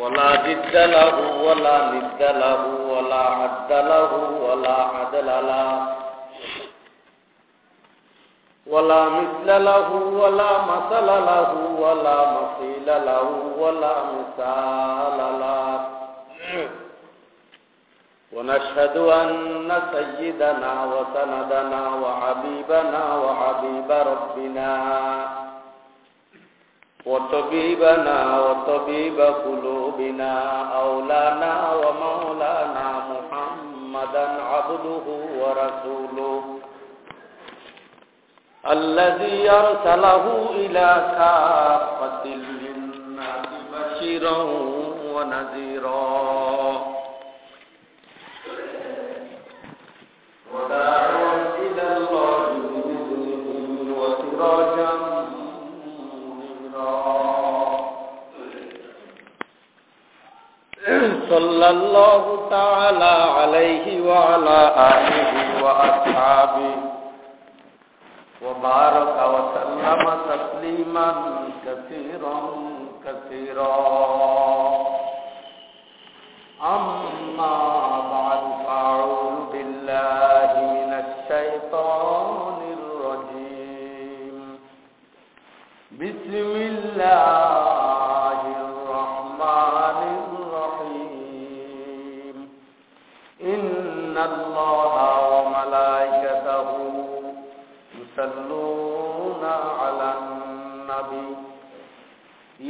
ولا جد له ولا ند له ولا عد له ولا عدل له. ولا مثل له ولا مثل له ولا مثيل له ولا مثال له. ونشهد أن سيدنا وسندنا وحبيبنا وحبيب ربنا وطبيبنا وطبيب قلوبنا أولانا ومولانا محمدا عبده ورسوله. الذي أرسله إلى كافة للناس بشيرا ونذيرا. الله تعالى عليه وعلى آله وأصحابه. وبارك وسلم تسليما كثيرا كثيرا. أما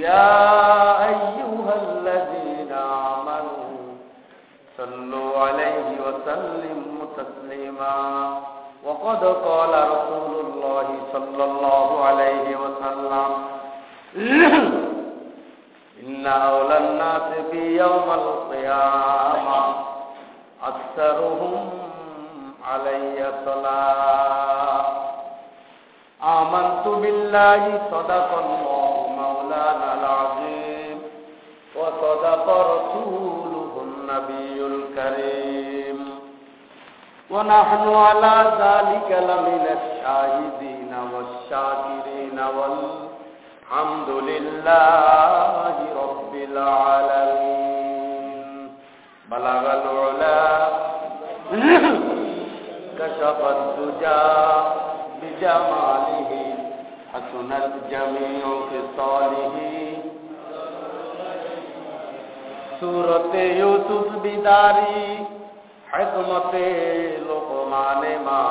يا أيها الذين آمنوا صلوا عليه وسلموا تسليما. وقد قال رسول الله صلى الله عليه وسلم إن أولى الناس في يوم القيامة أكثرهم علي صلاة. آمنت بالله صدق الله مولانا العظيم وصدق رسوله النبي الكريم ونحن على ذلك لمن الشاهدين والشاكرين والحمد لله رب العالمين بلغ العلا كشف الدجى بجماله حسنت جميع خصاله سورة يوسف بداري حکمت لقمان ما.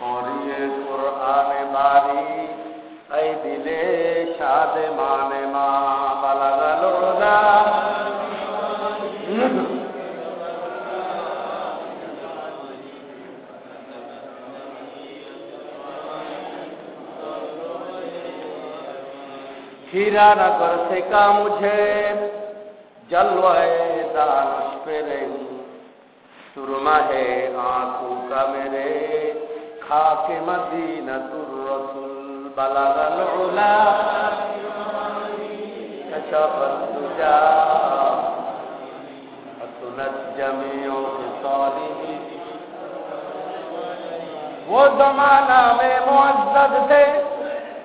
قری قرآن باری، ای دل شاد مان ما. بلغ العلا ہیرا نہ کر سکا مجھے۔ جلوائے دانش پہ رہی۔ سرما ہے آنکھوں کا میرے۔ خاک مدینہ تر الرسول بلغ العلا پر تجا۔ حسنت کے سالی وہ زمانہ میں معزد تھے۔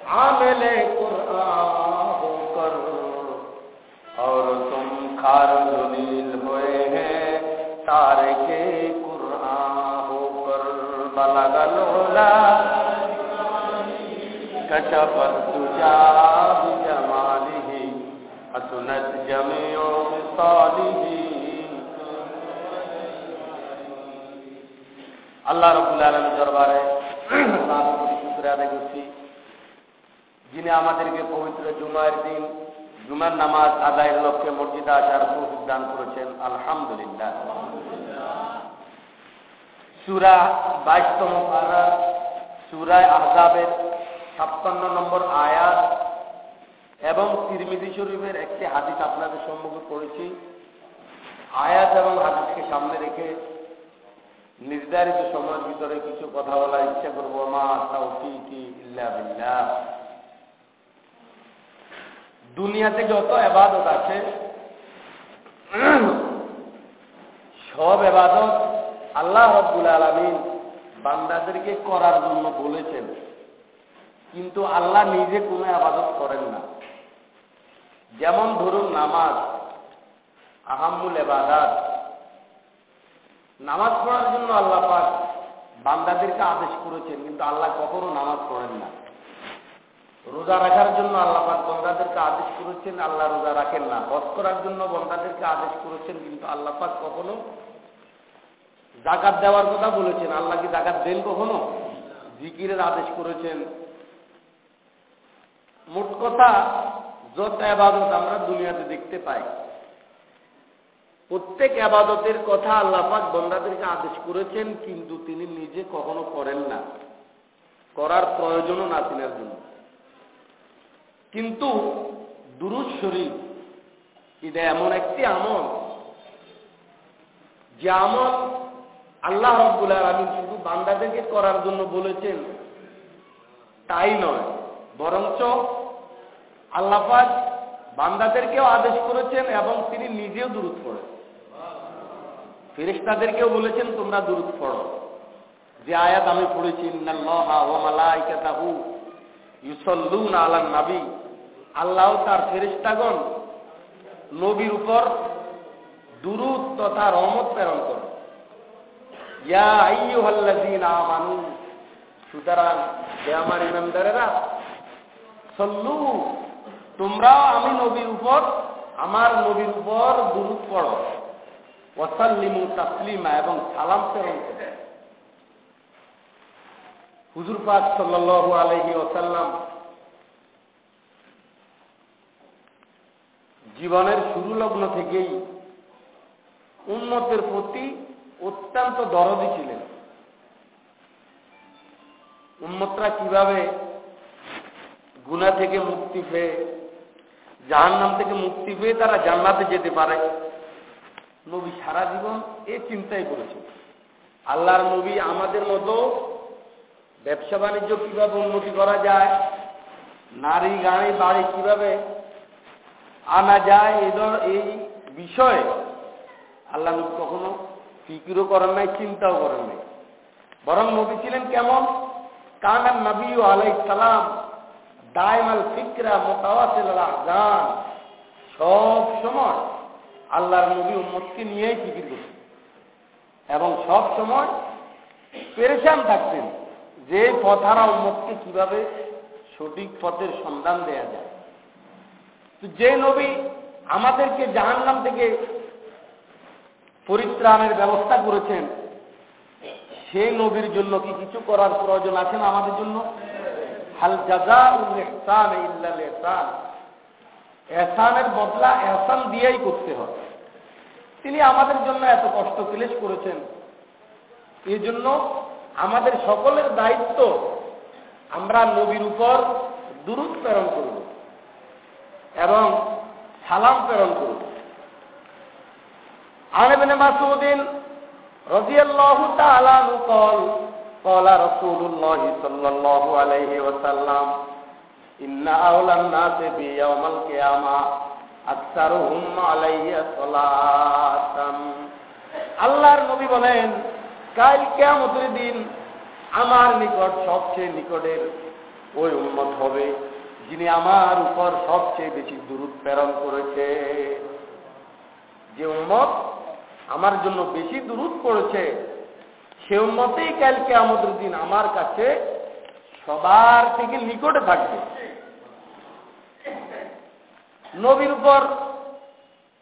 عامل قرآن۔ اور تم کار دلیل ہوئے ہیں۔ تار کے قرآن ہو کر بلا گلولا لولا۔ پر تجا بجماله جمیوں جميع صالح اللہ رب العالمین دربارے شکر আদায় করছি যিনি আমাদেরকে পবিত্র জুমার দিন জুমার নামাজ আদায়ের লক্ষ্যে মসজিদে আসার তৌফিক দান করেছেন, আলহামদুলিল্লাহ। সুরা বাইশতম পারা সুরায় আহজাবের ছাপ্পান্ন নম্বর আয়াত এবং তিরমিদি শরীফের একটি হাদিস আপনাদের সম্মুখে পড়েছি। আয়াত এবং হাদিসকে সামনে রেখে নির্ধারিত সময়ের ভিতরে কিছু কথা বলার ইচ্ছা করব। মা তাওফিকি ইল্লা বিল্লাহ। দুনিয়াতে যত এবাদত আছে, সব এবাদত আল্লাহ রব্বুল আলমিন বান্দাদেরকে করার জন্য বলেছেন। কিন্তু আল্লাহ নিজে কোনো আবাদত করেন না। যেমন ধরুন নামাজ, আহাম্মুল এবাদাত নামাজ পড়ার জন্য আল্লাহ পাক বান্দাদেরকে আদেশ করেছেন, কিন্তু আল্লাহ কখনো নামাজ পড়েন না। রোজা রাখার জন্য আল্লাহ পাক বন্দাদেরকে আদেশ করেছেন, আল্লাহ রোজা রাখেন না। হজ করার জন্য বন্দাদেরকে আদেশ করেছেন, কিন্তু আল্লাহ পাক কখনো জাকাত দেওয়ার কথা বলেছেন। আল্লাহ কি জাকাত দেন কখনো? জিকিরের আদেশ করেছেন। মোট কথা, যত আবাদত আমরা দুনিয়াতে দেখতে পাই, প্রত্যেক আবাদতের কথা আল্লাপাক বন্দাদেরকে আদেশ করেছেন, কিন্তু তিনি নিজে কখনো করেন না। করার প্রয়োজনও না তিনার জন্য। কিন্তু দুরুজ শরীফ, এটা এমন একটি আমল। যে আমল আল্লাহ রব্বুল আলমিন শুধু বান্দাদেরকে করার জন্য বলেছেন, তাই নয়, বরঞ্চ আল্লাপাক বান্দাদেরকেও আদেশ করেছেন এবং তিনি নিজেও দূরত পড়েন। ফেরেস্তাদেরকেও বলেছেন, তোমরা দূরত পড়ো। যে আয়াত আমি পড়েছি ইউসল্লুন আলান নাবি। আল্লাহ তার ফেরিস্তাগণ নবীর উপর দুরুদ তথা রহমত প্রেরণ করে আইয়ুহাল্লাযীন আমানু, সুতরাং হে আমার ইমানদারেরা, সল্লু তোমরাও আমি নবীর উপর, আমার নবীর উপর দুরুদ পড়ো। ওয়াসাল্লিমু তাসলিমা এবং সালাম প্রেরণ করে। হুজুর পাক সাল্লাল্লাহু আলাইহি ওয়াসাল্লাম জীবনের শুরু লগ্ন থেকেই উন্নতের প্রতি অত্যন্ত দরদি ছিলেন। উন্মতরা কীভাবে গুণা থেকে মুক্তি পেয়ে, জাহান্নাম থেকে মুক্তি পেয়ে তারা জান্নাতে যেতে পারে, নবী সারা জীবন এ চিন্তাই করেছে আল্লাহর নবী আমাদের মতো ব্যবসা বাণিজ্য কীভাবে উন্নতি করা যায় নারী গাড়ি বাড়ি কীভাবে আনা যায় এই এই বিষয়ে। আল্লাহ নবী কখনো ফিকিরও করেন নাই, চিন্তাও করেন নাই। বরং নবী ছিলেন কেমন? কানান নবী আলাই সালাম দায়মাল ফিকরা মোতাওয়াসিল গান সব সময় আল্লাহর নবী উম্মতকে নিয়েই ফিকির করতেন। এবং সব সময় পেরেশান থাকতেন যে পথারা উম্মতকে কীভাবে সঠিক পথের সন্ধান দেয়া যায়। তো যে নবী আমাদেরকে জাহান্নাম থেকে পরিত্রাণের ব্যবস্থা করেছেন সেই নবীর জন্য কি কিছু করার প্রয়োজন আছে না আমাদের জন্য? হাল জাজা এহসানের বদলা এহসান দিয়েই করতে হবে। তিনি আমাদের জন্য এত কষ্ট ক্লেশ করেছেন। এই জন্য আমাদের সকলের দায়িত্ব আমরা নবীর উপর দূরত প্রেরণ করব। এবং সালাম প্রেরণ করব عن ابن مسعود رضي الله تعالى عنه قال قال رسول الله صلى الله عليه وسلم إن أولى الناس بي يوم القيامة أكثرهم علي صلاة আল্লাহর নবী বলেন কাল কেমতের দিন আমার নিকট সবচেয়ে নিকটের ওই উন্মত হবে যিনি আমার উপর সবচেয়ে বেশি দূরত প্রেরণ করেছে। যে উন্মত আমার জন্য বেশি দূরত পড়েছে, সে উন্মতেই কালকে আমাদের দিন আমার কাছে সবার থেকে নিকটে থাকবে। নবীর উপর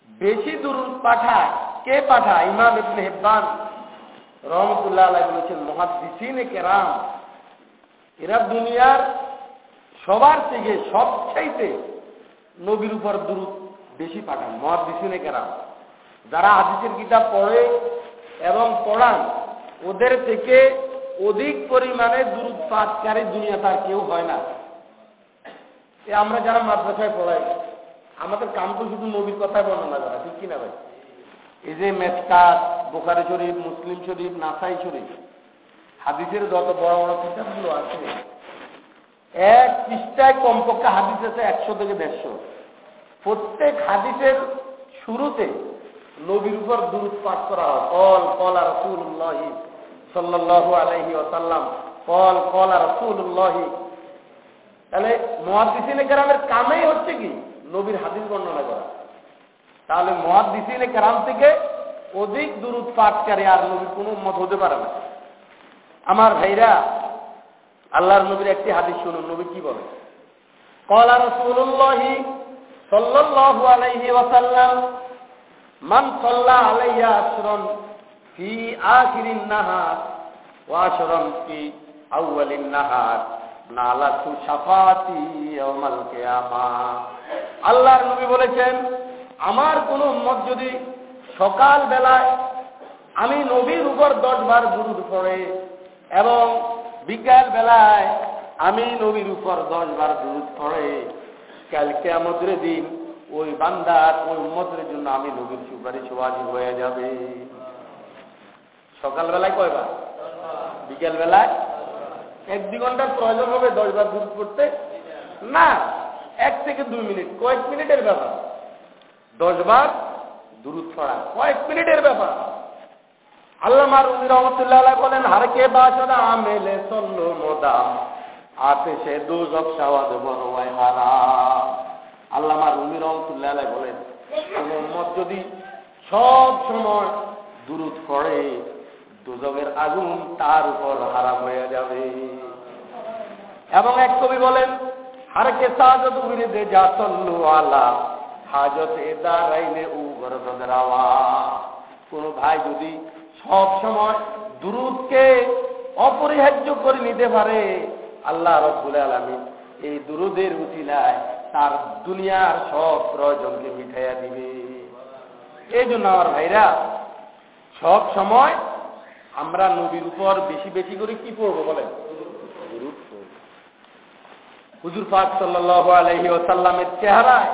বেশি দূরত পাঠায় কে পাঠায়? ইমাম ইবনে হেব্বান রহমতুল্লাহ বলেছেন মহাদিসিন কেরাম। এরা দুনিয়ার সবার থেকে সবচাইতে নবীর উপর দূরত বেশি পাঠান মহাদিসিনে কেরাম যারা হাদিসের কিতাব পড়ে এবং পড়ান, ওদের থেকে অধিক পরিমাণে দূরত পাঠকারী দুনিয়া তার কেউ হয় না। এ আমরা যারা মাদ্রাসায় পড়াই, আমাদের কাম তো শুধু নবীর কথায় বর্ণনা করা, ঠিক কিনা ভাই? এই যে মেসকাত বোকারি শরীফ, মুসলিম শরীফ, নাসাই শরীফ, হাদিসের যত বড় বড় কিতাবগুলো আছে এক পৃষ্ঠায় কমপক্ষে হাদিস আছে একশো থেকে দেড়শো। প্রত্যেক হাদিসের শুরুতে নবীর উপর দূরত পাঠ করা হয়। কল কল আর রসুল্লাহ সাল্লাহ আলহি ওসাল্লাম কল কল আর রসুল্লাহ তাহলে মহাদিসিনে কেরামের কামেই হচ্ছে কি? নবীর হাদিস বর্ণনা করা। তাহলে মহাদিসিনে কেরাম থেকে অধিক দূরত পাঠকারী আর নবীর কোনো মত হতে পারে না। আমার ভাইরা আল্লাহর নবীর একটি হাদিস শুনুন, নবী কি বলে কলা রসুল্লাহি সাল্লাল্লাহু আলাইহি ওয়াসাল্লাম, মান সাল্লা আলাইয়া আশরন ফি আখিরিন নাহার ওয়া আশরন ফি আউয়ালিন নাহার, নালাতু শাফাতি ইয়াউমাল আল্লাহর নবী বলেছেন, আমার কোন উম্মত যদি সকাল বেলায় আমি নবীর উপর দশ বার দুরুদ পড়ে এবং বিকাল বেলায় আমি নবীর উপর দশ বার দুধ পড়ে। কালকে আমাদের দিন ওই বান্দার ওই উন্মতের জন্য আমি নবীর সুপারিশ ওয়াজিব হয়ে যাবে। সকালবেলায় কয়বার? বিকেল বেলায়? এক দুই ঘণ্টার প্রয়োজন হবে দশ বার দুধ পড়তে? না, এক থেকে দুই মিনিট। কয়েক মিনিটের ব্যাপার। দশ বার দুরুদ পড়া। কয়েক মিনিটের ব্যাপার। যদি সব সময় দুজকের আগুন তার উপর হারাম হয়ে যাবে। এবং এক কবি বলেন হারকে সাজত যা সল্লু আলা, হাজতে দাঁড়াইলে উ কোন ভাই যদি সব সময় দুরুদকে অপরিহার্য করে নিতে পারে। আল্লাহ রব্বুল আলমী এই দুরুদের উচিলায় তার দুনিয়ার সব প্রয়োজনকে মিঠাইয়া দিবে। এই জন্য আমার ভাইরা, সব সময় আমরা নবীর উপর বেশি বেশি করে কি পড়ব বলেন? হুজুর পাক সাল্লাহ আলহি ওসাল্লামের চেহারায়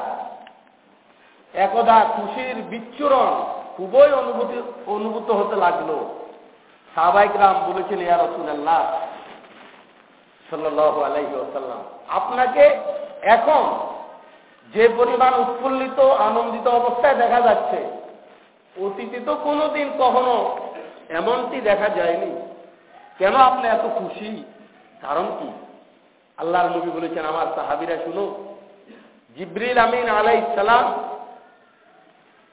একদা খুশির বিচ্ছুরণ খুবই অনুভূতি, অনুভূত হতে লাগল। সাহবাইক রাম বলেছেন, ইয়া রসুল্লাহ সাল্লাহ আলাইহি আসাল্লাম আপনাকে এখন যে পরিমাণ উৎফুল্লিত, আনন্দিত অবস্থায় দেখা যাচ্ছে, অতীতে তো কোনোদিন কখনো এমনটি দেখা যায়নি। কেন আপনি এত খুশি? কারণ কি? আল্লাহর নবী বলেছেন, আমার সাহাবিরা শুনো জিব্রিল আমিন আলাই সালাম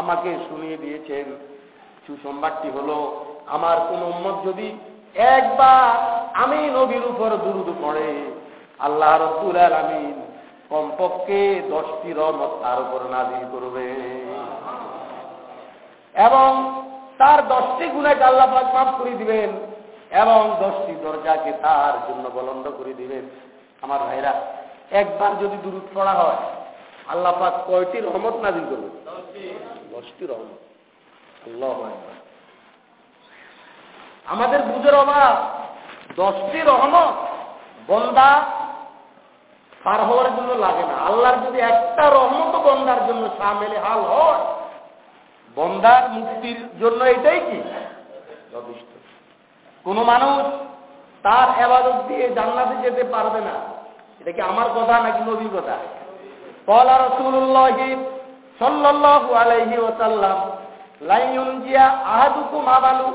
আমাকে শুনিয়ে দিয়েছেন, সুসংবাদটি হলো, আমার কোন উম্মত যদি একবার আমি নবীর উপর দুরুদ পড়ে, আল্লাহ রসুল আলমিন কমপক্ষে দশটি রহমত তার উপর নাজিল করবে। এবং তার দশটি গুণাকে আল্লাহ পাক মাফ করে দিবেন, এবং দশটি দরজাকে তার জন্য বলন্দ করে দিবেন। আমার ভাইরা, একবার যদি দূরত পড়া হয়, আল্লাহ পাক কয়টি রহমত নাজিল করবে? আমাদের বুঝের অভাব দশটি রহমত বন্দা পার হওয়ার জন্য লাগে না। আল্লাহর যদি একটা রহমত বন্দার জন্য সামেলে হাল হয় বন্দার মুক্তির জন্য এটাই কি? যথেষ্ট। কোন মানুষ তার এবাদত দিয়ে জান্নাতে যেতে পারবে না। এটা কি আমার কথা নাকি নবীর কথা? কলা রসুল্লাহ সাল্লাল্লাহু আলাইহি ওয়াসাল্লাম লাইয়ুন জিয়া আহাদুকুম আবালু।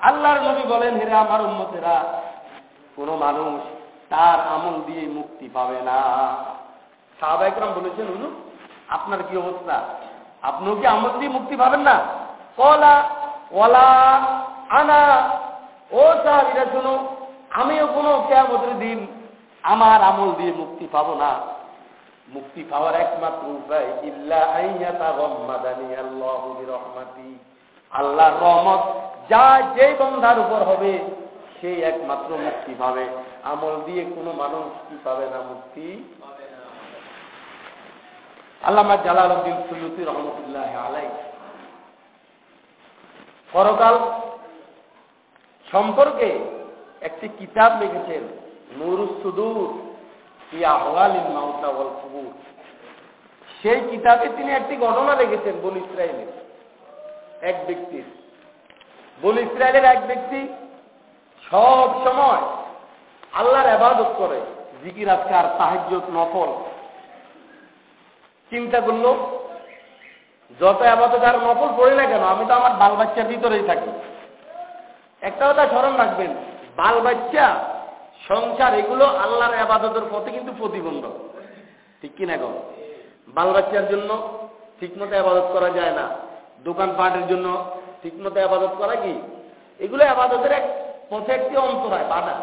আল্লাহর নবী বলেন হেরে আমার উম্মতেরা, কোন মানুষ তার আমল দিয়ে মুক্তি পাবে না। সাহাবাইকরাম বলেছেন, হুজুর, আপনার কি অবস্থা? আপনিও কি আমল দিয়ে মুক্তি পাবেন না? কলা ওলা আনা, ও সাহাবিরা, শুনো, আমিও কোনো কেয়ামতের দিন আমার আমল দিয়ে মুক্তি পাবো না। মুক্তি পাওয়ার একমাত্র উপায়, ইল্লা আইয়াতা গম্মাদানি আল্লাহু বিরহমাতি। আল্লাহর রহমত যা যেই বন্ধার উপর হবে, সেই একমাত্র মুক্তি পাবে। আমল দিয়ে কোনো মানুষ কি পাবে না মুক্তি? আল্লামা জালাল উদ্দিন সৈয়দি রহমতুল্লাহ আলাই পরকাল সম্পর্কে একটি কিতাব লিখেছেন নুরুসুদুর সেই কিতাবে তিনি একটি ঘটনা লিখেছেন বল ইসরায়েলের এক ব্যক্তির। বল ইসরায়েলের এক ব্যক্তি সব সময় আল্লাহর আবাদত করে, জিকির, আজকার সাহায্য নফল। চিন্তা করল, যত আবাদত আর নফল পড়ি না কেন, আমি তো আমার বাল বাচ্চার ভিতরেই থাকি। একটা কথা স্মরণ রাখবেন, বাল বাচ্চা সংসার এগুলো আল্লাহর আবাদতের পথে কিন্তু প্রতিবন্ধক ঠিক কিনা গো? বাল বাচ্চার জন্য ঠিকমতো আবাদত করা যায় না। দোকানপাটের জন্য ঠিকমতো আবাদত করা কি? এগুলো আবাদতের এক পথে একটি অন্তরায় বাধা।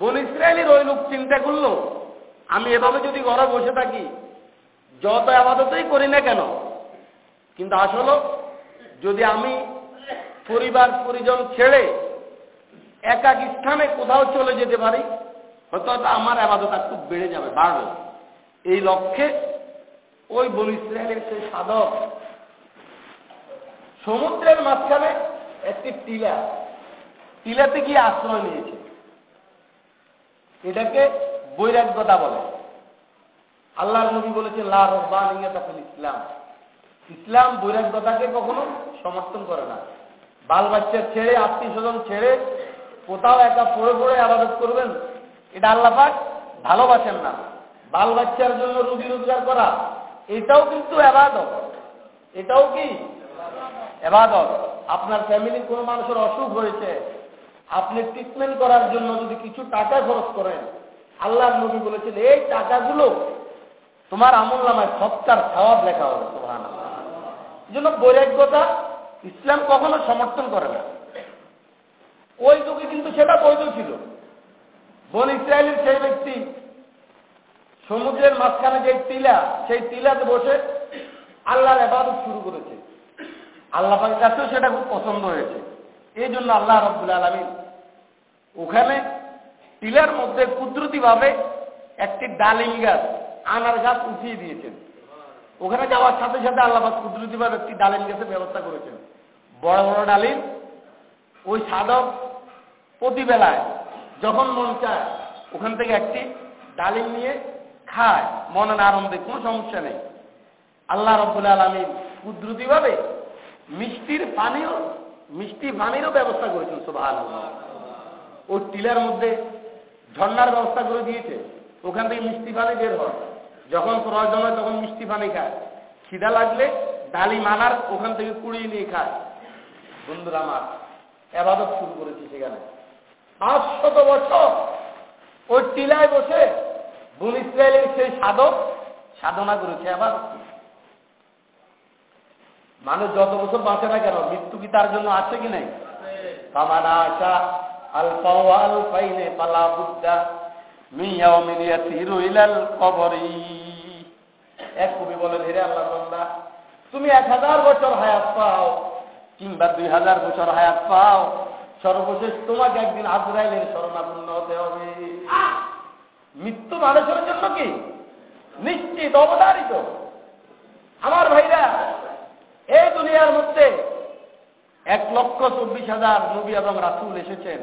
বন ইসরায়েলের ওই লোক চিন্তা করল, আমি এভাবে যদি ঘরে বসে থাকি, যত আবাদতই করি না কেন? কিন্তু আসলে যদি আমি পরিবার পরিজন ছেড়ে একাক স্থানে কোথাও চলে যেতে পারি, হয়তো আমার আবাদত খুব বেড়ে যাবে, বাড়বে। এই লক্ষ্যে ওই বন ইসরায়েলের সেই সাধক, সমুদ্রের মাঝখানে একটি টিলা, টিলাতে গিয়ে আশ্রয় নিয়েছে। এটাকে বৈরাগ্যতা বলে। আল্লাহর নবী বলেছেন, লা রহবানিয়াতাফিল ইসলাম। ইসলাম বৈরাগ্যতাকে কখনো সমর্থন করে না। বাল বাচ্চা ছেড়ে আত্মীয় স্বজন ছেড়ে কোথাও একা পড়ে পড়ে আবাদত করবেন, এটা আল্লাপাক ভালোবাসেন না। বাল বাচ্চার জন্য রুজি রোজগার করা, এটাও কিন্তু এবাদত এটাও কি? এবাদত আপনার ফ্যামিলির কোনো মানুষের অসুখ হয়েছে, আপনি ট্রিটমেন্ট করার জন্য যদি কিছু টাকা খরচ করেন, আল্লাহর নবী বলেছেন, এই টাকাগুলো তোমার আমল নামায় সৎকার, সওয়াব লেখা হবে তোমার জন্য বৈরাগ্যতা ইসলাম কখনো সমর্থন করে না। ওই যুগে কিন্তু সেটা বৈধ ছিল। বন ইসরায়েলের সেই ব্যক্তি সমুদ্রের মাঝখানে যে টিলা, সেই টিলাতে বসে আল্লাহর এবাদত শুরু করেছে। আল্লাহ পাকের কাছেও সেটা খুব পছন্দ হয়েছে। এই জন্য আল্লাহ রব্বুল আলমিন ওখানে টিলার মধ্যে কুদরতিভাবে একটি ডালিম গাছ, আনার গাছ উঠিয়ে দিয়েছেন। ওখানে যাওয়ার সাথে সাথে আল্লাহ কুদরতিভাবে একটি ডালিম গাছের ব্যবস্থা করেছেন। বড় বড় ডালিম ওই সাধক প্রতিবেলায় যখন মন চায়, ওখান থেকে একটি ডালিম নিয়ে খায়, মনের আনন্দে, কোনো সমস্যা নেই। আল্লাহ রব্বুল আলমী কুদ্রুতিভাবে মিষ্টির পানিও, মিষ্টি পানিরও ব্যবস্থা করেছেন সোভান ওই টিলার মধ্যে ঝর্নার ব্যবস্থা করে দিয়েছে, ওখান থেকে মিষ্টি পানি বের হয়। যখন প্রয়োজন হয় তখন মিষ্টি পানি খায়। খিদা লাগলে ডালি মানার ওখান থেকে কুড়িয়ে নিয়ে খায়। বন্ধুরা আমার এবাদত শুরু করেছি সেখানে। পাঁচ শত বছর ওই টিলায় বসে বুন ইসরায়েলের সেই সাধক সাধনা করেছে আবার মানুষ যত বছর বাঁচে না কেন, মৃত্যু কি তার জন্য আছে কি নাই? কামানা আশা পালা বুদ্ধা মিয়াও তিরুইলাল এক কবি বলেন হেরে আল্লাহ বন্দা, তুমি এক হাজার বছর হায়াত পাও কিংবা দুই হাজার বছর হায়াত পাও সর্বশেষ তোমাকে একদিন আজরাইলের শরণাপন্ন হতে হবে। মৃত্যু মানুষের জন্য কি? নিশ্চিত, অবধারিত। আমার ভাইরা এই দুনিয়ার মধ্যে এক লক্ষ চব্বিশ হাজার নবী এবং রাসুল এসেছেন।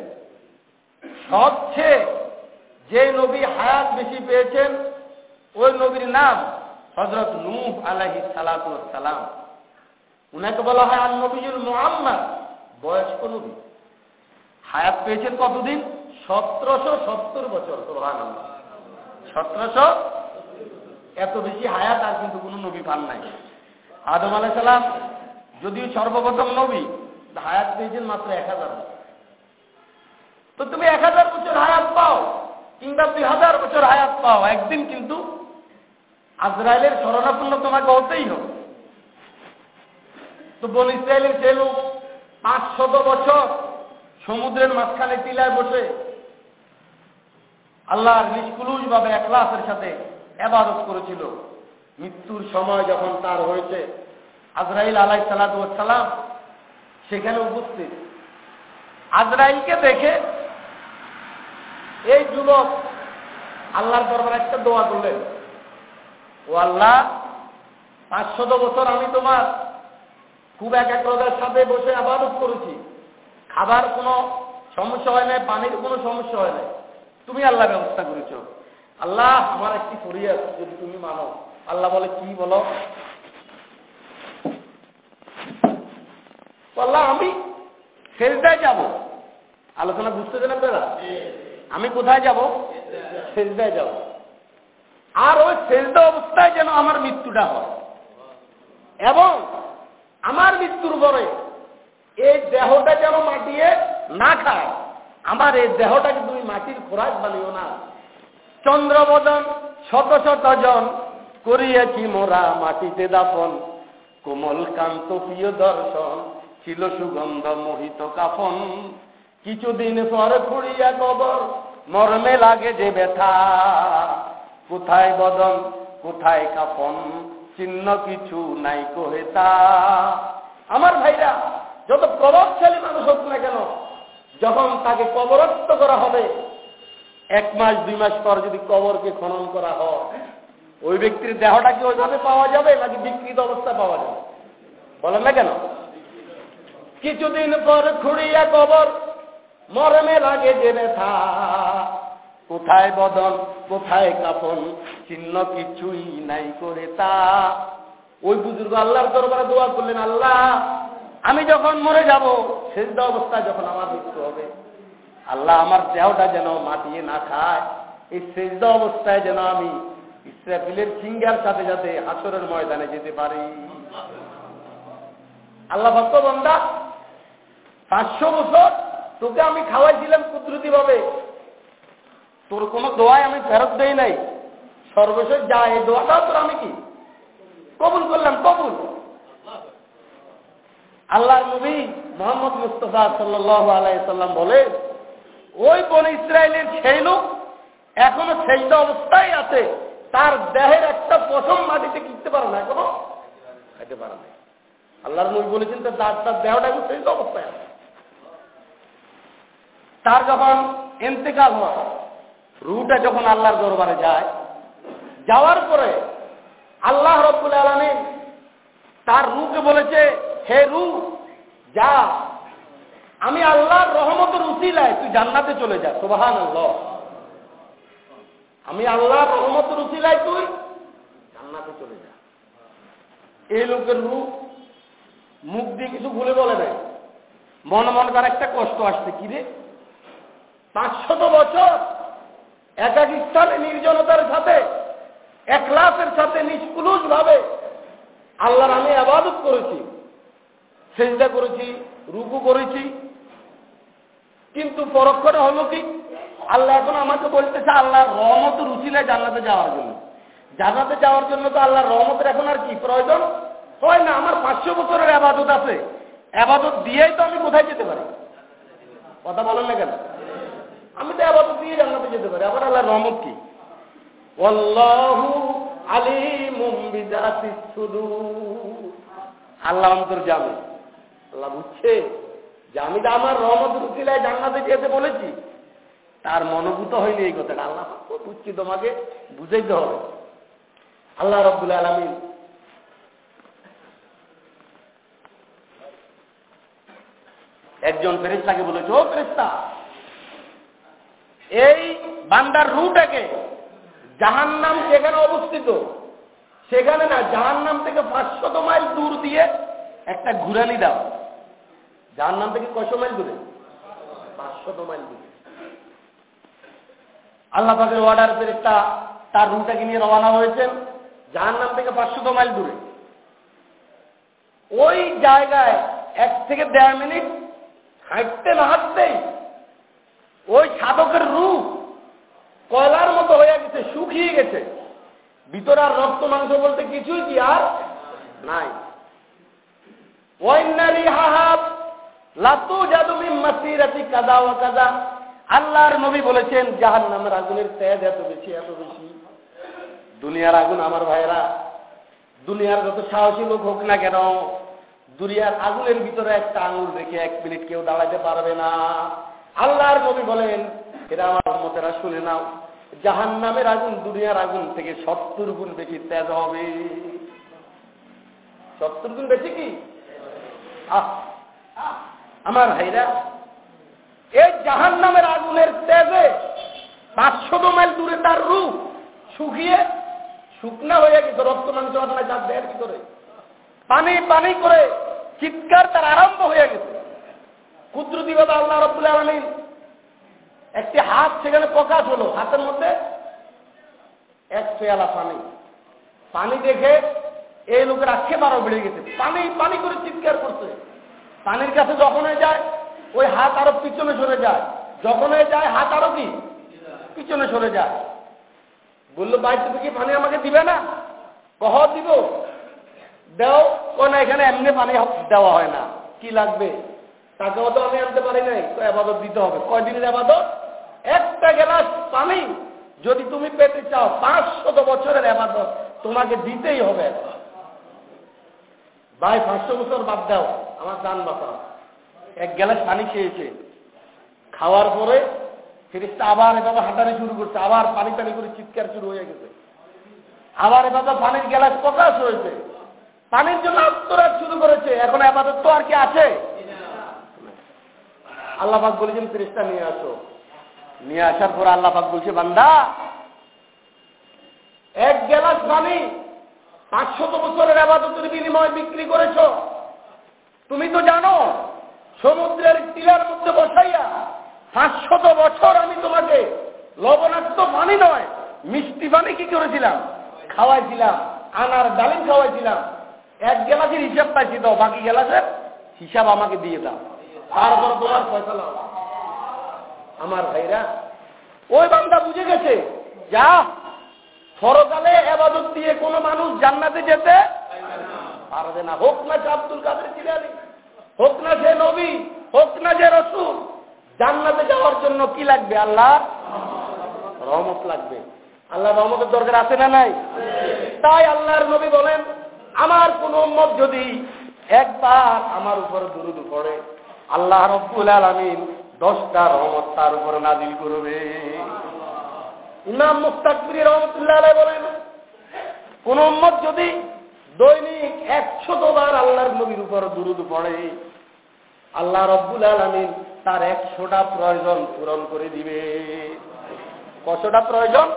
সবচেয়ে যে নবী হায়াত বেশি পেয়েছেন, ওই নবীর নাম হজরত নূহ আলাহি সালাম। উনাকে বলা হয় আর নবীজুল মোহাম্মদ বয়স্ক নবী হায়াত পেয়েছেন কতদিন? সতেরোশো সত্তর বছর সোহান সতেরোশো? এত বেশি হায়াত আর কিন্তু কোনো নবী পান নাই। আদম আলাই সালাম যদিও সর্বপ্রথম নবী হায়াত পেয়েছেন মাত্র এক হাজার তো তুমি এক হাজার বছর হায়াত পাও কিংবা দুই হাজার বছর হায়াত পাও, একদিন কিন্তু আজরায়েলের শরণাপন্ন তোমাকে হতেই হবে। তো বন ইসরায়েলের যে লোক পাঁচ শত বছর সমুদ্রের মাঝখানে টিলায় বসে আল্লাহর নিষ্কুলুষ ভাবে একলাসের সাথে এবাদত করেছিল। মৃত্যুর সময় যখন তার হয়েছে, আজরাইল আলাই সালাম সেখানে উপস্থিত। আজরাইলকে দেখে এই যুবক আল্লাহর দরবার একটা দোয়া করলেন, ও আল্লাহ পাঁচশত বছর আমি তোমার খুব একাগ্রতার সাথে বসে আবাদত করেছি। খাবার কোনো সমস্যা হয় নাই, পানির কোনো সমস্যা হয় নাই। তুমি আল্লাহ ব্যবস্থা করেছ। আল্লাহ আমার একটি ফরিয়াদ, যদি তুমি মানো। আল্লাহ বলে, কি বলো? আল্লাহ, আমি সেজদায় যাব। আলোচনা বুঝতেছেন আপনারা? আমি কোথায় যাব? সেজদায় যাব। আর ওই সেজদা অবস্থায় যেন আমার মৃত্যুটা হয়। এবং আমার মৃত্যুর পরে এই দেহটা যেন মাটিয়ে না খায়, আমার এই দেহটাকে তুমি মাটির খোরাক বানিও না। চন্দ্রবদন শত শত জন করিয়াছি মোরা মাটিতে দাফন। কোমল কান্ত প্রিয় দর্শন ছিল সুগন্ধ মোহিত কাফন। কিছুদিন পর খুঁড়িয়া কবর, মর্মে লাগে যে ব্যথা। কোথায় বদন, কোথায় কাফন? চিহ্ন কিছু নাই কোহেতা আমার ভাইরা, যত প্রভাবশালী মানুষ হোক না কেন, যখন তাকে কবরস্থ করা হবে, এক মাস, দুই মাস পর যদি কবরকে খনন করা হয়, ওই ব্যক্তির দেহটা কি ওইভাবে পাওয়া যাবে নাকি বিকৃত অবস্থা পাওয়া যাবে? বলেন না কেন? কিছুদিন পর খুঁড়িয়া কবর মরমে লাগে যে ব্যথা কোথায় বদন কোথায় কাপন চিহ্ন কিছুই নাই করে তা। ওই বুজুর্গ আল্লাহর দরবারে দোয়া করলেন, আল্লাহ, আমি যখন মরে যাব শেষ অবস্থায় যখন আমার মৃত্যু হবে, আল্লাহ আমার দেহটা যেন মাটিয়ে না খায়। এই শেষ অবস্থায় যেন আমি ইসরাফিলের সিঙ্গার সাথে সাথে হাসরের ময়দানে যেতে পারি। আল্লাহ ভক্ত বন্দা, পাঁচশো বছর তোকে আমি খাওয়াইছিলাম কুদরতি ভাবে তোর কোনো দোয়ায় আমি ফেরত দেই নাই। সর্বশেষ যা এই দোয়াটাও তোর আমি কি? কবুল করলাম, কবুল। আল্লাহর নবী মোহাম্মদ মুস্তফা সাল্লাহ আলাইসাল্লাম বলে ওই বন ইসরায়েলের সেই লোক এখনও সেই অবস্থায় আছে। তার দেহের একটা প্রথম মাটিতে কিনতে পারে না এখনও। খাইতে পারে না। আল্লাহর নবী বলেছেন তার তার দেহটা এখন সেই অবস্থায় আছে। তার যখন এন্তেকাল হয় রুটা যখন আল্লাহর দরবারে যায়, যাওয়ার পরে আল্লাহ রব্বুল আলমী তার রুকে বলেছে, হে রু যা। আমি আল্লাহর রহমতের উচিলায় তুই জান্নাতে চলে যা আল্লাহ আমি আল্লাহর রহমতের উচিলায় তুই জান্নাতে চলে যা। এই লোকের রূপ মুখ দিয়ে কিছু ভুলে বলে নাই। মনে মনে তার একটা কষ্ট আসছে, কি রে? পাঁচশত বছর একাকি স্থানে নির্জনতার সাথে একলাসের সাথে নিষ্কুলুষ ভাবে আল্লাহর আমি আবাদত করেছি, সেজদা করেছি, রুকু করেছি। কিন্তু পরক্ষণে হলো কি? আল্লাহ এখন আমাকে বলতেছে, আল্লাহর রহমত রুচিলে জান্নাতে যাওয়ার জন্য। জান্নাতে যাওয়ার জন্য তো আল্লাহর রহমতের এখন আর কি প্রয়োজন? হয় না, আমার পাঁচশো বছরের আবাদত আছে। আবাদত দিয়েই তো আমি কোথায় যেতে পারি? কথা বলেন না কেন? আমি তো আবাদত দিয়ে জান্নাতে যেতে পারি, আবার আল্লাহর রহমত কি? আল্লাহ অন্তর জানে। আল্লাহ বুঝছে? যে আমি তো আমার রহমত রুচিলায় জান্নাতে যেতে বলেছি। তার মনোভূত হয়নি এই কথাটা। আল্লাহ বুঝছি তোমাকে, বুঝাইতে হবে। আল্লাহ রব্দুল আলমিন একজন ফেরিস্তাকে বলেছে, ও ফেরিস্তা এই বান্দার রুটাকে জাহান নাম যেখানে অবস্থিত, সেখানে না জাহান নাম থেকে পাঁচশত মাইল দূর দিয়ে একটা ঘুরানি দাও। জাহান নাম থেকে কয়শো মাইল দূরে? পাঁচশত মাইল দূরে। আল্লাহ পাকের অর্ডার একটা তার রুটাকে নিয়ে রওনা হয়েছেন জাহান নাম থেকে পাঁচশত মাইল দূরে। ওই জায়গায় এক থেকে দেড় মিনিট হাঁটতে না হাঁটতেই ওই সাধকের রূপ কয়লার মতো হয়ে গেছে, শুকিয়ে গেছে। ভিতরে আর রক্ত, মাংস বলতে কিছুই কি আর নাই। ওয়াইনারি হাহাব লাতু জাদুমি মাসিরাতি কাদা ও কাদা। আল্লাহর নবী বলেছেন জাহান নামের আগুনের তেজ এত বেশি এত বেশি। দুনিয়ার আগুন আমার ভাইরা দুনিয়ার যত সাহসী লোক হোক না কেন, দুনিয়ার আগুনের ভিতরে একটা আঙুল রেখে এক মিনিট কেউ দাঁড়াতে পারবে না। আল্লাহর নবী বলেন, এরা আমার মতেরা শুনে নাও। জাহান নামের আগুন, দুনিয়ার আগুন থেকে সত্তর গুণ বেশি তেজ হবে। সত্তর গুণ বেশি কি? আমার ভাইরা, এই জাহান নামের আগুনের তেজে পাঁচশো মাইল দূরে তার রূপ শুকিয়ে শুকনা হয়ে গেছে, রক্ত মাংস আপনার চাপ দেয়ের ভিতরে। পানি পানি করে চিৎকার তার আরম্ভ হয়ে গেছে। কুদরতি বাবা আল্লাহ রব্বুল আলমিন। একটি হাত সেখানে প্রকাশ হলো। হাতের মধ্যে এক পেয়ালা পানি। পানি দেখে এই লোকের আক্ষেপ আরও বেড়ে গেছে। পানি পানি করে চিৎকার করছে। পানির কাছে যখনই যায়, ওই হাত আরও পিছনে সরে যায়। যখনই যায়, হাত আরও কি? পিছনে সরে যায়। বলল, ভাই, তুমি কি পানি আমাকে দিবে না? কহ, দিব। দেও। ও না, এখানে এমনি পানি দেওয়া হয় না। কি লাগবে? টাকাও তো আমি আনতে পারি নাই। তো আবাদত দিতে হবে। কয়দিনের আবাদত? একটা গ্লাস পানি। যদি তুমি পেতে চাও, পাঁচশত বছরের আবাদত, তোমাকে দিতেই হবে ভাই পাঁচশো বছর বাদ দাও। আমার দান বাঁচাও এক গ্লাস পানি খেয়েছে। খাওয়ার পরে ফিরিস্তা আবার এভাবে হাঁটানি শুরু করছে। আবার পানি পানি করে চিৎকার শুরু হয়ে গেছে। আবার এভাবে পানির গ্লাস প্রকাশ হয়েছে। পানির জন্য আত্মরাত শুরু করেছে। এখন আপাতত তো আর কি আছে? আল্লাহ পাক বলেছেন ফিরিস্তা নিয়ে আসো। নিয়ে আসার পর আল্লাহ পাক বলছে, বান্দা, এক গ্লাস পানি পাঁচশত বছরের আবাদতের বিনিময়ে বিক্রি করেছ। তুমি তো জানো, সমুদ্রের টিলার মধ্যে বসাইয়া পাঁচশত বছর আমি তোমাকে লবণাক্ত পানি নয়, মিষ্টি পানি কি করেছিলাম? খাওয়াইছিলাম, আনার ডালিম খাওয়াইছিলাম। এক গেলাসের হিসাব পাইছি দাও, বাকি গেলাসের হিসাব আমাকে দিয়ে দাও। আমার ভাইরা, ওই বান্দা বুঝে গেছে, যা ফরকালে এবাদত দিয়ে কোনো মানুষ জান্নাতে যেতে পারবে না। হোক না সে আব্দুল কাদের জিলানি, হোক না সে নবী, হোক না যে রসুল, জান্নাতে যাওয়ার জন্য কি লাগবে আল্লাহ? রহমত লাগবে। আল্লাহ রহমতের দরকার আছে না নাই? তাই আল্লাহর নবী বলেন, আমার কোন উম্মত যদি একবার আমার উপর দুরুদ পড়ে আল্লাহ রব্বুল আলমিন দশটা রহমত তার উপর নাজিল করবে। ইমাম মুস্তাকবির রহমতুল্লাহ আলাই বলেন, কোন উম্মত যদি দৈনিক একশত বার আল্লাহর নবীর উপর দুরুদ পড়ে, আল্লাহ রব্বুল আলমিন তার একশোটা প্রয়োজন পূরণ করে দিবে। কতটা প্রয়োজন?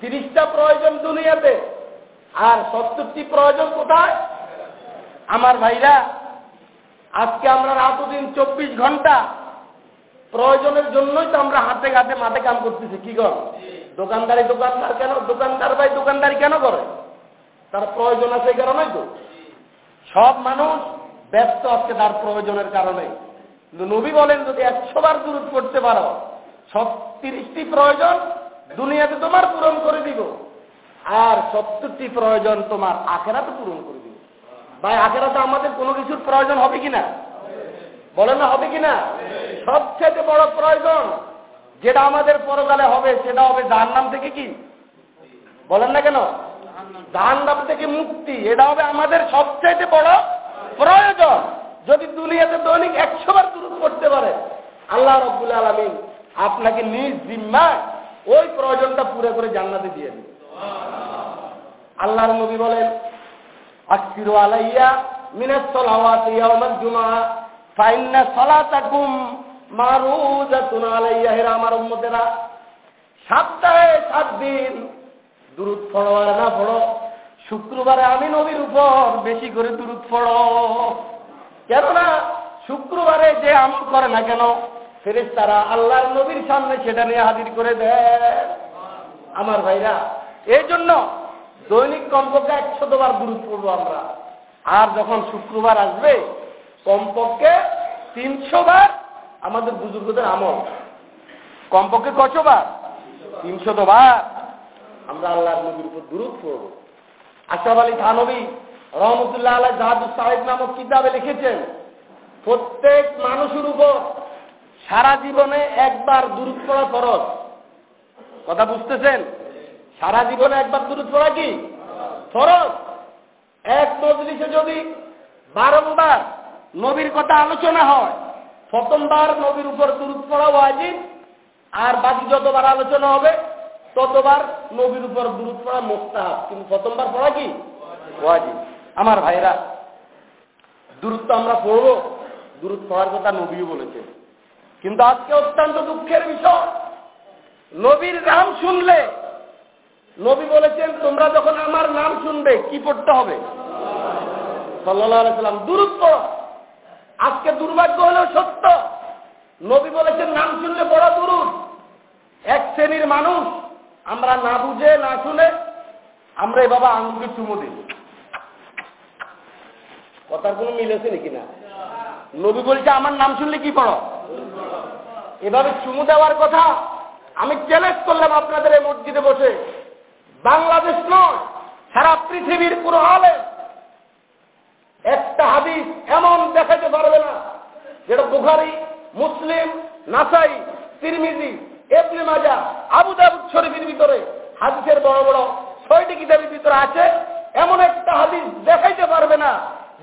তিরিশটা প্রয়োজন দুনিয়াতে। আর সত্তরটি প্রয়োজন কোথায়? আমার ভাইরা আজকে আমরা রাত দিন চব্বিশ ঘণ্টা প্রয়োজনের জন্যই তো আমরা হাতে ঘাটে মাঠে কাম করতেছি, কি কর দোকানদারি দোকানদার কেন? দোকানদার ভাই দোকানদারি কেন করে? তার প্রয়োজন আছে এই কারণেই তো। সব মানুষ ব্যস্ত আজকে তার প্রয়োজনের কারণে। নবী বলেন, যদি একশো বার দূরত করতে পারো, ছত্রিশটি প্রয়োজন দুনিয়াতে তোমার পূরণ করে দিব। আর সত্তরটি প্রয়োজন তোমার আখেরাতে পূরণ করে ভাই, আখেরাতে আমাদের কোনো কিছুর প্রয়োজন হবে কিনা? বলে না, হবে কিনা? সবচেয়ে বড় প্রয়োজন যেটা আমাদের পরকালে হবে, সেটা হবে যার নাম থেকে কি? বলেন না কেন? ধান নাম থেকে মুক্তি, এটা হবে আমাদের সবচেয়ে বড় প্রয়োজন। যদি দুনিয়াতে দৈনিক একশো বার দূর করতে পারে, আল্লাহ রব্বুল আলমিন আপনাকে নিজ জিম্মায় ওই প্রয়োজনটা পুরো করে জান্নাতে দিয়ে দিন আল্লাহর নবী বলেন আকসিরু আলাইয়া মিনাস সালাওয়াতি ইয়াউমাল জুমআ ফাইন্না সালাতাকুম মারুজাতুন আলাইয়া হে আমার উম্মতেরা সপ্তাহে সাত দিন দুরুদ পড়ো আর না পড়ো। শুক্রবারে আমি নবীর উপর বেশি করে দুরুদ পড়ো। কেননা শুক্রবারে যে আমল করে না কেন ফেরেস তারা আল্লাহর নবীর সামনে সেটা নিয়ে হাজির করে দেয়। আমার ভাইরা এই জন্য দৈনিক কমপক্ষে একশত বার দূরত পড়ব আমরা। আর যখন শুক্রবার আসবে, কমপক্ষে তিনশো বার আমাদের বুজুর্গদের আমল। কমপক্ষে কশো বার? তিনশত বার। আমরা আল্লাহর নবীর উপর দূরত পড়ব। আশরাফ আলী থানবী রহমতুল্লাহ আল্লাহ জাহাদুল সাহেব নামক কিতাবে লিখেছেন, প্রত্যেক মানুষের উপর সারা জীবনে একবার দূরত পড়া ফরজ। কথা বুঝতেছেন? সারা জীবনে একবার দূরত পড়া কি? ফরজ এক মজলিসে যদি বারংবার নবীর কথা আলোচনা হয়, প্রথমবার নবীর উপর দুরুদ পড়া ওয়াজিব, আর বাকি যতবার আলোচনা হবে, ততবার নবীর উপর দুরুদ পড়া মোস্তাহাব। কিন্তু প্রথমবার পড়া কি? ওয়াজিব। আমার ভাইরা দূরত্ব আমরা পড়ব। দূরত পড়ার কথা নবীও বলেছে কিন্তু আজকে অত্যন্ত দুঃখের বিষয়, নবীর নাম শুনলে নবী বলেছেন, তোমরা যখন আমার নাম শুনবে, কি পড়তে হবে? সাল্লাম দূরত্ব আজকে দুর্ভাগ্য হলেও সত্য। নবী বলেছেন, নাম শুনলে বড় দুরুদ। এক শ্রেণির মানুষ, আমরা না বুঝে, না শুনে, আমরা এ বাবা আঙুলকে চুমু দিই। কথার কোনো মিল আছে নাকি না? নবী বলছে, আমার নাম শুনলে কি পড়ো? এভাবে চুমু দেওয়ার কথা আমি চ্যালেঞ্জ করলাম আপনাদের এই মসজিদে বসে। বাংলাদেশ নয় সারা পৃথিবীর পুরো আলে। একটা হাদিস এমন দেখাতে পারবে না যেটা বুখারি মুসলিম নাসাই তিরমিজি এবনে মাজা আবু দাবুদ শরীফের ভিতরে হাদিসের বড় বড় ছয়টি কিতাবের ভিতরে আছে। এমন একটা হাদিস দেখাইতে পারবে না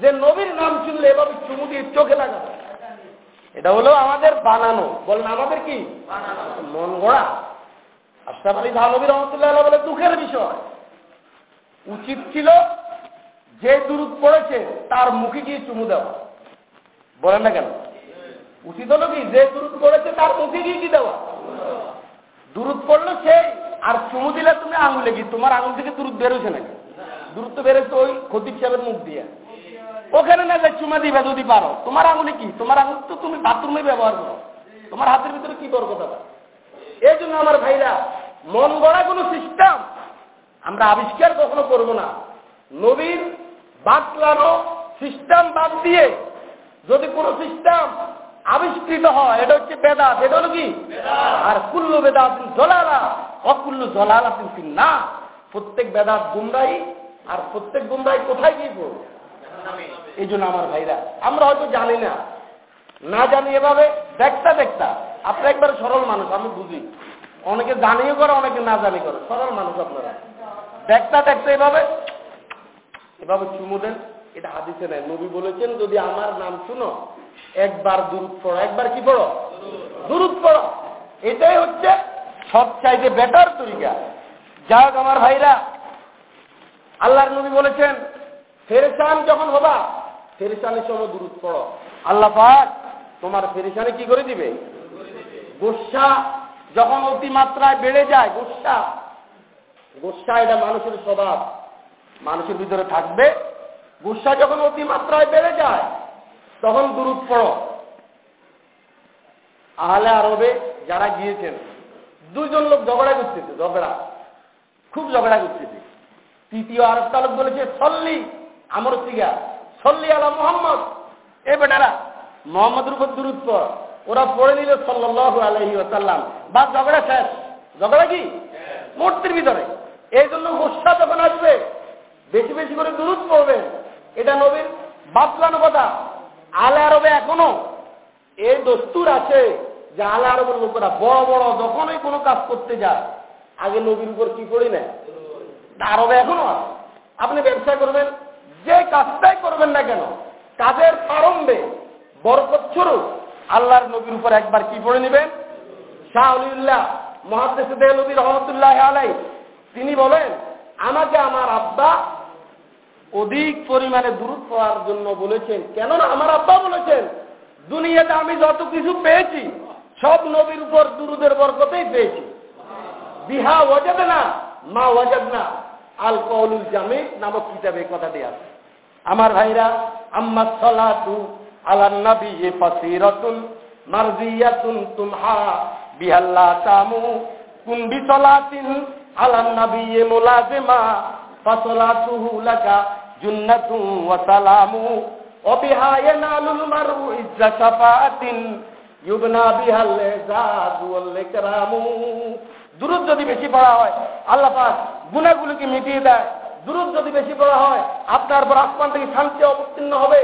যে নবীর নাম শুনলে এভাবে চুমু দিয়ে চোখে লাগাবে। এটা হলো আমাদের বানানো। বলেন আমাদের কি? মন গড়া আশরাফ আলী ধানবী রহমতুল্লাহ বলে দুঃখের বিষয়। উচিত ছিল যে দুরুদ পড়েছে, তার মুখে গিয়ে চুমু দেওয়া। বলেন না কেন? উচিত হলো কি? যে দুরুদ পড়েছে, তার মুখে গিয়ে কি দেওয়া? দুরুদ পড়ল সেই আর চুমু দিলে তুমি আঙুলে কি তোমার আঙুল থেকে দুরুদ বেরোছে নাকি? দূরত্ব বেরোচ্ছে ওই খতিব সাহেবের মুখ দিয়ে। ওখানে না যে চুমা দিবে যদি পারো। তোমার আঙুলে কি? তোমার আঙুল তো তুমি বাথরুমে ব্যবহার করো। তোমার হাতের ভিতরে কি করো কথা এই জন্য আমার ভাইরা মন গড়া কোনো সিস্টেম আমরা আবিষ্কার কখনো করব না। নবীর বাতলানো সিস্টেম বাদ দিয়ে যদি কোনো সিস্টেম আবিষ্কৃত হয় এটা হচ্ছে বেদাত এটা হলো কি? আর কুল্লু বেদাত জলালা অকুল্লু জলালা কিন্তু না প্রত্যেক বেদাত গুমরাই আর প্রত্যেক গুমরাই কোথায় গিয়ে পড়বে? এই জন্য আমার ভাইরা আমরা হয়তো জানি না। না জানি এভাবে দেখতা দেখতা। আপনারা একবার সরল মানুষ, আমি বুঝি। অনেকে জানিও করে, অনেকে না জানি করে। সরল মানুষ আপনারা। দেখতা দেখতে এভাবে এভাবে চুমু দেন। এটা হাদিসে নেই। নবী বলেছেন, যদি আমার নাম শুনো, একবার দূরত পড়ো। একবার কি পড়ো? দূরত পড়ো। এটাই হচ্ছে সব চাইতে বেটার তরিকা। যা হোক আমার ভাইরা, আল্লাহর নবী বলেছেন ফেরেশান যখন হবা ফেরেশানের সময় দূরত পড়ো। আল্লাহ পাক তোমার ফেরেশানে কি করে দিবে? গোসা যখন অতিমাত্রায় বেড়ে যায়, গোসা। গোসা এটা মানুষের স্বভাব। মানুষের ভিতরে থাকবে। গুসা যখন অতিমাত্রায় বেড়ে যায়, তখন দূরত পড়ো। আহলে আরবে যারা গিয়েছেন দুজন লোক ঝগড়া করতেছে, ঝগড়া। খুব ঝগড়া করতেছে। তৃতীয় আরব তালক বলেছে, সল্লি আমর সিগা, সল্লি আলা মোহাম্মদ। এ বেটারা, মোহাম্মদের উপর দূরত পড়। ওরা পড়ে নিল সাল্লাহ আলহি আসাল্লাম বা ঝগড়া শেষ। ঝগড়া কি? মূর্তির ভিতরে। এই জন্য গোসা যখন আসবে, বেশি বেশি করে দূরত পড়বেন এটা নবীর বাতলানো কথা। আলে আরবে এখনও এই দস্তুর আছে যে আলে আরবের লোকেরা বড় বড় যখনই কোনো কাজ করতে যায়, আগে নবীর উপর কি করি না? আরবে এখনও আছে। আপনি ব্যবসা করবেন, যে কাজটাই করবেন না কেন, কাজের প্রারম্ভে বরকচ্ছরু আল্লাহর নবীর উপর একবার কি পড়ে নেবেন? শাহ আলিউল্লাহ মহাদেশ নবী রহমতুল্লাহ আলাই তিনি বলেন, আমাকে আমার আব্বা অধিক পরিমাণে দূরত পড়ার জন্য বলেছেন। কেননা আমার আব্বা বলেছেন, দুনিয়াতে আমি যত কিছু পেয়েছি, সব নবীর উপর দুরুদের বরকতেই পেয়েছি। বিহা ওয়াজাদ না মা ওয়াজাদ না আল কৌলুল জামি নামক কিতাবে কথাটি আছে। আমার ভাইরা আম্মা সলাতু আলা নবী ফাসিরাতুন মারজিয়াতুন তুমহা বিহাল্লা তামু কুন বিসলাতিন আলা নবী মুলাজিমা ফাসলাতুহু লাকা জুন্নাতু ওয়া সালামু وبها ينال المرء عز شفاعة يبنى بها الإعزاز والإكرام দুরুদ যদি বেশি পড়া হয় আল্লাহ পাক গুণাগুলিকে মিটিয়ে দেয় দুরুদ যদি বেশি পড়া হয় আপনার পর আসমান থেকে শান্তি অবতীর্ণ হবে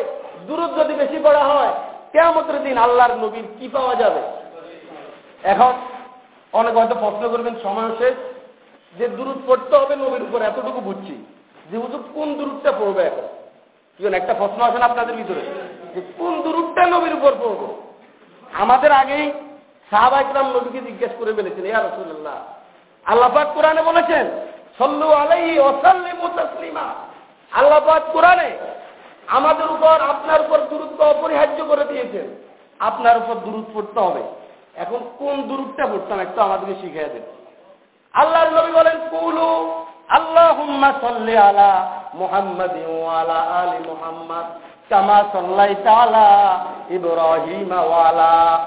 দুরুদ যদি বেশি পড়া হয়, কেয়ামতের দিন আল্লাহর নবীর কি পাওয়া যাবে? এখন অনেক হয়তো প্রশ্ন করবেন সময় শেষ। যে দূরত পড়তে হবে নবীর উপর, এতটুকু বুঝছি। যে হুজুর, কোন দূরতটা পড়বে এখন? কি একটা প্রশ্ন আছে না আপনাদের ভিতরে? যে কোন দুরুদটা নবীর উপর পড়ব? আমাদের আগেই সাহাবা ইকরাম নবীকে জিজ্ঞেস করে ফেলেছেন ইয়া রাসূলুল্লাহ, আল্লাহ পাক কোরআনে বলেছেন, সল্লু আলাই ওয়াসাল্লিমু তাসলিমা। আল্লাহ কোরআনে আমাদের উপর আপনার উপর দূরত্ব অপরিহার্য করে দিয়েছেন। আপনার উপর দূরত পড়তে হবে। এখন কোন দূরত্বটা পড়তাম একটু আমাদেরকে শিখিয়ে দেন। আল্লাহর নবী বলেন, কুলু আল্লাহুম্মা সাল্লি আলা মুহাম্মাদ আলা আলি মুহাম্মাদ কামা সাল্লাইতা আলা ইব্রাহিম ওয়া আলা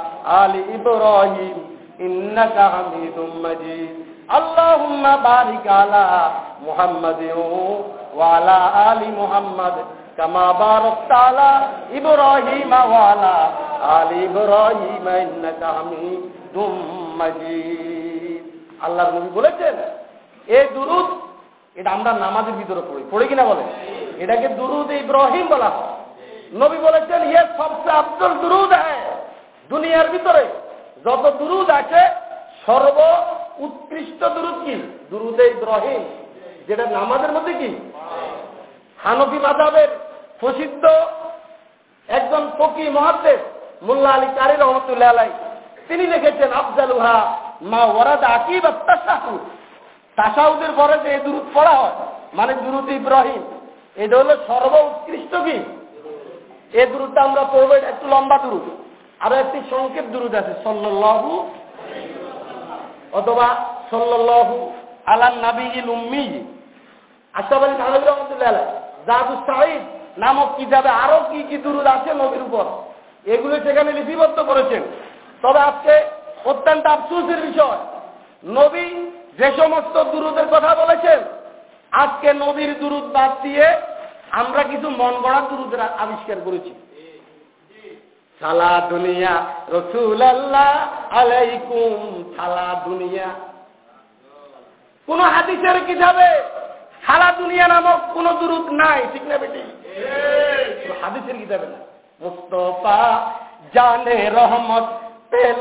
ইব্রাহিম ইন্নাকা হামিদুম মাজিদ। আল্লাহুম্মা বারিক আলা মুহাম্মাদ ওয়া আলা আলি মুহাম্মাদ নবী বলেছেন এই দুরুদ, এটা আমরা ভিতরে পড়ি। পড়ি কিনা বলেন? এটাকে দুরুদ ইব্রাহিম বলা হয়। নবী বলেছেন ইয়ে সবচেয়ে আব্দুল দুরুদ হ্যাঁ দুনিয়ার ভিতরে। যত দুরুদ আছে, সর্ব উৎকৃষ্ট দুরুদ কি? দুরুদে ইব্রাহিম। যেটা নামাজের মধ্যে কি? হানফি মাধাবের প্রসিদ্ধ একজন ফকি মহাদ্দেশ মোল্লা আলী কারি রহমতুল্লাহ আলাই তিনি লিখেছেন, আফজালুহা মা ওরাদ আকিব তাসাহুদ তাসাউদের পরে যে দুরুদ পড়া হয় মানে দুরুদ ইব্রাহিম, এটা হলো সর্ব উৎকৃষ্ট কি? এ দুরুদটা আমরা পড়ব একটু লম্বা দুরুদ, আরও একটি সংক্ষেপ দুরুদ আছে সল্লাহু অথবা সল্লাহু আলান নাবি উম্মি আশরাফ আলী থানবী রহমতুল্লাহ আলাই জাদু সাহিদ নামক কিতাবে আরও কি কি দুরুদ আছে নবীর উপর? এগুলো সেখানে লিপিবদ্ধ করেছেন। তবে আজকে অত্যন্ত আফসোসের বিষয়, নবী যে সমস্ত দুরুদের কথা বলেছেন, আজকে নবীর দুরুদ বাদ দিয়ে আমরা কিছু মন গড়া দুরুদের আবিষ্কার করেছি। সালা দুনিয়া রসুল আল্লাহ আলাইকুম, সালা দুনিয়া। কোন হাদিসের কিতাবে সারা দুনিয়া নামক কোন দুরুদ নাই ঠিক না বেটি? হাদিসের কিতাবে না মুস্তফা জানে রহমত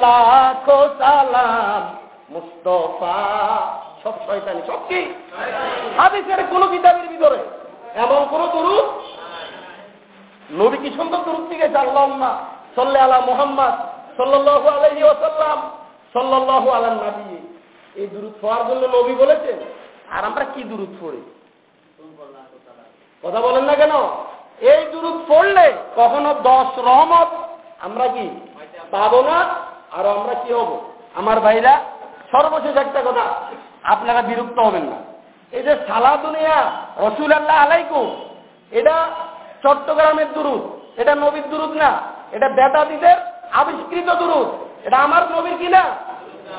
লাখো সালাম। মুস্তফা সব শয়তানি সব কি? হাদিসের কোন কিতাবের ভিতরে এমন কোন দুরুদ? নবী কি সুন্দর দুরুদ থেকে আল্লাহ সল্লে আলা মোহাম্মদ সাল্লাল্লাহু আলাইহি ওয়াসাল্লাম সাল্লাল্লাহু আলা নবী এই দুরুদ পড়ার জন্য নবী বলেছেন আর আমরা কি দুরুদ পড়ি? কথা বলেন না কেন? এই দুরুদ পড়লে কখনো দশ রহমত আমরা কি পাবো না? আর আমরা কি হব? আমার ভাইরা, সর্বশেষ একটা কথা, আপনারা বিরক্ত হবেন না। এই যে সালা দুনিয়া রসুল আল্লাহ আলাইকুম, এটা চট্টগ্রামের দুরুদ, এটা নবীর দুরুদ না, এটা বেদাদিদের আবিষ্কৃত দুরুদ, এটা আমার নবীর কি না?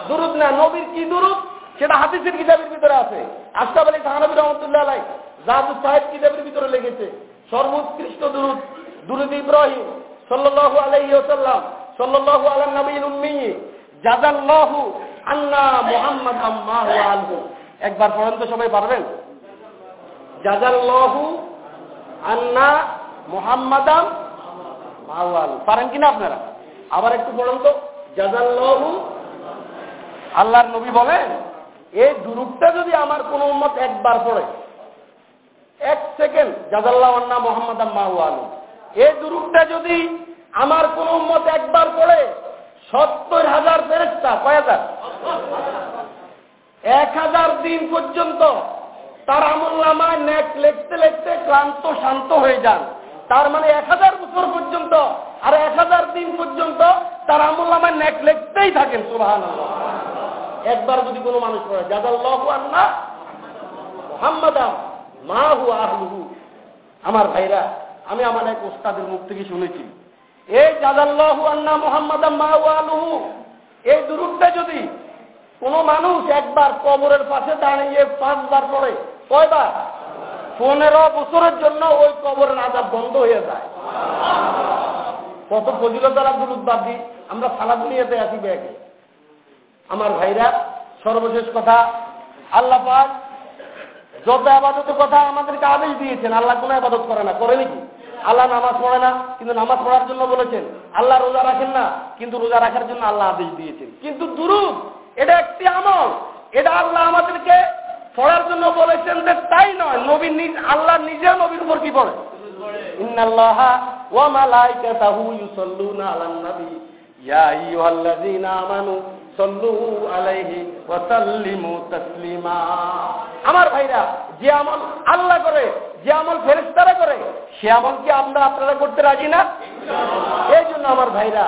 দুরুদ না, নবীর কি দুরুদ? সেটা হাদিসের কিতাবের ভিতরে আছে। আশরাফ আলী সাহানবী রহমতুল্লাহ আলাই জাদু সাহেব কিতাবের ভিতরে লেগেছে। সর্বোৎকৃষ্ট দুরুদ দুরুদ ইব্রাহিম সাল্লাল্লাহু আলাইহি ওয়াসাল্লাম, সাল্লাল্লাহু আলা নবীল উম্মি, জাযাল্লাহু আন্না মুহাম্মাদ আম্মা ওয়া আলহু একবার পড়েন তো সবাই পারবেন? জাযাল্লাহু আন্না মুহাম্মাদাম মাওয়াল পারেন কিনা আপনারা? আবার একটু পড়ুন তো। জাযাল্লাহু, আল্লাহর নবী বলেন? এই দুরুদটা যদি আমার কোন উম্মত একবার পড়ে, এক সেকেন্ড, জাজাল্লাহ মোহাম্মদ মাহুয়ালু এই দুরুদটা যদি আমার কোন উম্মত একবার পড়ে, সত্তর হাজার ফেরেস্তা কয় এক হাজার দিন পর্যন্ত তার আমল নামায় নেক লিখতে লিখতে ক্লান্ত, শান্ত হয়ে যান। তার মানে এক হাজার বছর পর্যন্ত আর এক হাজার দিন পর্যন্ত তার আমল নামায় নেক লিখতেই থাকেন সুবাহান একবার যদি কোনো মানুষ পড়ে জাদাল্লাহু আন্না মোহাম্মদাম মা হু আহলুহু। আমার ভাইরা, আমি আমার এক ওস্তাদের মুখ থেকে শুনেছি, এই জাদাল্লাহু আন্না মোহাম্মদাম মা হু আহলুহু। এই দুরুদটা যদি কোনো মানুষ একবার কবরের পাশে দাঁড়িয়ে পাঁচবার পড়ে, কয়বার? পনেরো বছরের জন্য ওই কবরের আজাব বন্ধ হয়ে যায়। কত ফজিলতার দুরুদ বাদ দিই আমরা সালা দুনিয়াতে আসি ব্যাগে। আমার ভাইরা, সর্বশেষ কথা, আল্লাহ পাক যত আবাদতের কথা আমাদেরকে আদেশ দিয়েছেন, আল্লাহ কোনো আবাদত করে না। করে নাকি? আল্লাহ নামাজ পড়ে না, কিন্তু নামাজ পড়ার জন্য বলেছেন, আল্লাহ রোজা রাখেন না, কিন্তু রোজা রাখার জন্য আল্লাহ আদেশ দিয়েছেন। কিন্তু দুরুদ, এটা একটি আমল। এটা আল্লাহ আমাদেরকে পড়ার জন্য বলেছেন যে তাই নয়, নবী নিজ, আল্লাহ নিজে নবীর উপর কি পড়ে? ইন্নাল্লাহা ওয়া মালাইকাতাহু ইউসাল্লুনা আলান নবী ইয়া আইয়ুহাল্লাযীনা আমানু সাল্লু আলাইহি ওয়া সাল্লিমু তাসলিমা। আমার ভাইরা, যে আমল আল্লাহ করে, যে আমল ফেরেশতারা করে, সে আমল কি আমরা আপনারা করতে রাজি না? এই জন্য আমার ভাইরা,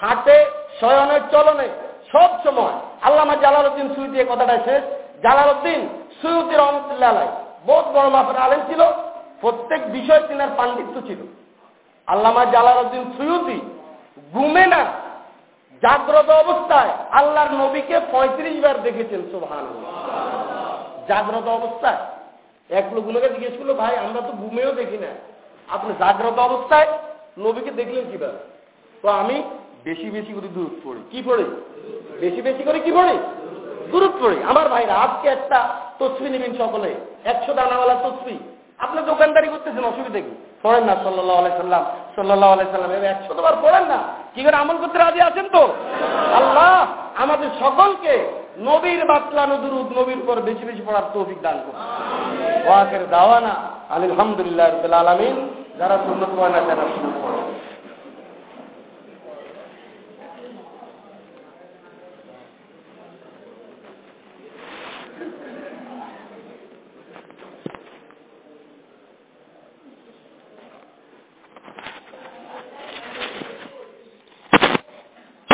হাটে শয়নের চলনে, সব সময় আল্লামা জালালউদ্দিন এই কথাটা শেষ। জালালউদ্দিন সুয়ুতি রহমতুল্লাহ বহুত বড় মাপের আলেম ছিল, প্রত্যেক বিষয় তিনার পাণ্ডিত্য ছিল। আল্লামা জালালউদ্দিন সুয়ুতি ঘুমে না জাগ্রত অবস্থায় আল্লাহর নবীকে পঁয়ত্রিশ বার দেখেছেন সোভান জাগ্রত অবস্থায়। এক লোকগুলোকে জিজ্ঞেস করল, ভাই, আমরা তো ঘুমেও দেখি না। আপনি জাগ্রত অবস্থায় নবীকে দেখলেন কীভাবে? তো আমি বেশি বেশি করে দূর পড়ি। কি পড়ি? বেশি বেশি করে কি পড়ি? দূরত পড়ি। আমার ভাইরা, আজকে একটা তসবি নেবেন সকলে। একশো দানাওয়ালা তসবি। আপনার দোকানদারি করতেছেন, অসুবিধা কি? পড়েন না সাল্লাহ আলাইসাল্লাম সাল্লাহ আলাইসাল্লাম এবার একশো বার পড়েন না। কি করে আমল করতে রাজি আছেন তো? আল্লাহ আমাদের সকলকে নবীর বাতলানো দুরুদ নবীর পর বেশি বেশি পড়ার তৌফিক দান করুন। ওয়াকের দাওয়ানা আলহামদুলিল্লাহ আলমিন। যারা সুন্নত না যারা শুরু